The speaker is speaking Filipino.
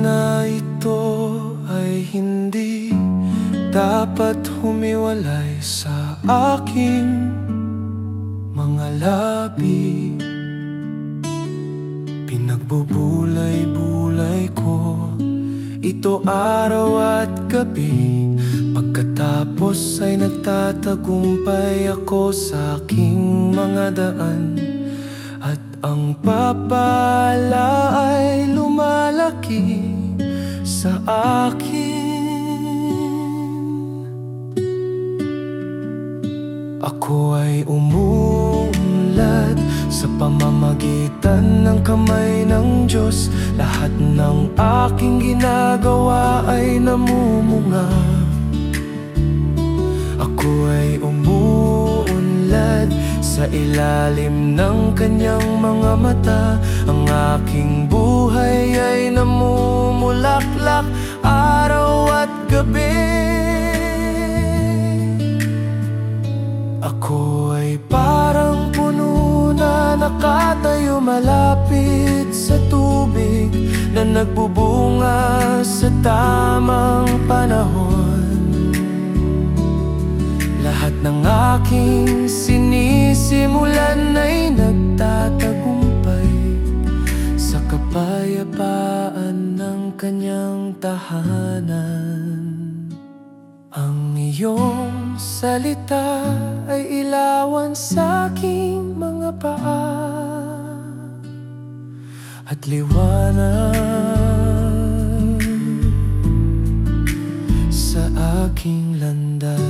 na ito ay hindi dapat humiwalay sa aking mga labi. Pinagbubulay-bulay ko ito araw at gabi. Pagkatapos ay nagtatagumpay ako sa aking mga daan. At ang papala lumalaki sa akin. Ako ay umuunlad sa pamamagitan ng kamay ng Diyos. Lahat ng aking ginagawa ay namumunga sa ilalim ng kanyang mga mata. Ang aking buhay ay namumulaklak araw at gabi. Ako ay parang puno na nakatayo malapit sa tubig Na nagbubunga sa tamang panahon. Lahat ng aking sinisimulan ay nagtatagumpay Sa kapayapaan ng kanyang tahanan. Ang iyong salita ay ilawan sa aking mga paa. At liwanag sa aking landas